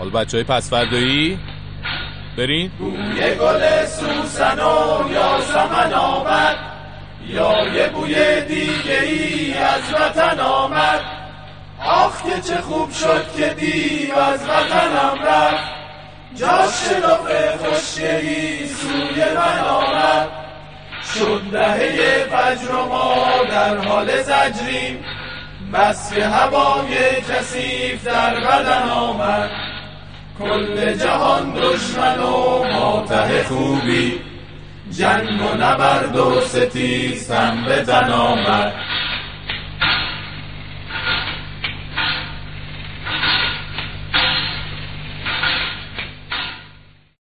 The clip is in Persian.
حالا بچه های پسفردایی برین. یه گل سوسن و یاسمن آمد یا یه بوی دیگه ای از وطن آمد. آخ که چه خوب شد که دیو از وطنم رفت. جاش شلوغ خوشگلی سوی من آمد. شد دهه فجر ما در حال زجریم بس که هوای کسیف در بدن آمد. کل جهان دشمن و ماته خوبی. جنگ و نبرد و ستیستم به تن آمد.